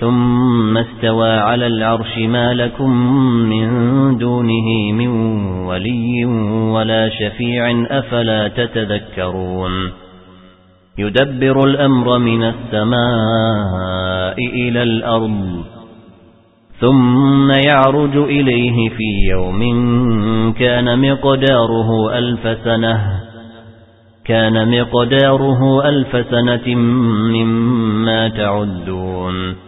ثم استوى على العرش ما لكم من دونه من ولي ولا شفيع أفلا تتذكرون. يدبر الأمر من السماء إلى الأرض ثم يعرج إليه في يوم كان مقداره ألف سنة كان مقداره ألف سنة مما تعدون.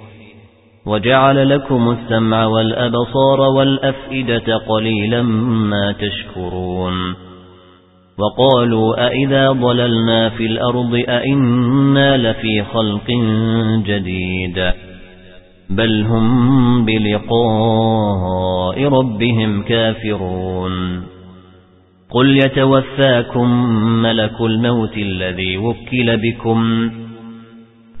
وجعل لكم السمع والأبصار والأفئدة قليلا ما تشكرون. وقالوا أئذا ضللنا في الأرض أئنا لفي خلق جديد. بل هم بلقاء ربهم كافرون. قل يتوفاكم ملك الموت الذي وكل بكم.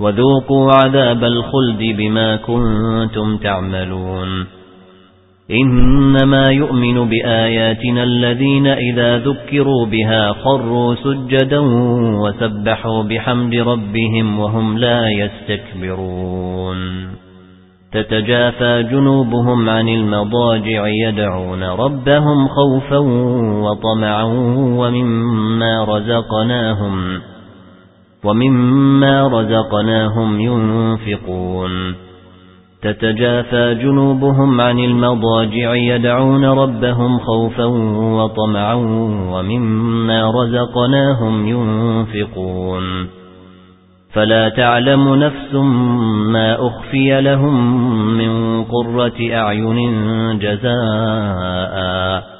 وذوقوا عذاب الخلد بما كنتم تعملون. إنما يؤمن بآياتنا الذين إذا ذكروا بها خروا سجدا وسبحوا بحمد ربهم وهم لا يستكبرون. تتجافى جنوبهم عن المضاجع يدعون ربهم خوفا وطمعا ومما رزقناهم. ومما رزقناهم ينفقون. تتجافى جنوبهم عن المضاجع يدعون ربهم خوفا وطمعا ومما رزقناهم ينفقون. فلا تعلم نفس ما أخفي لهم من قرة أعين جزاء.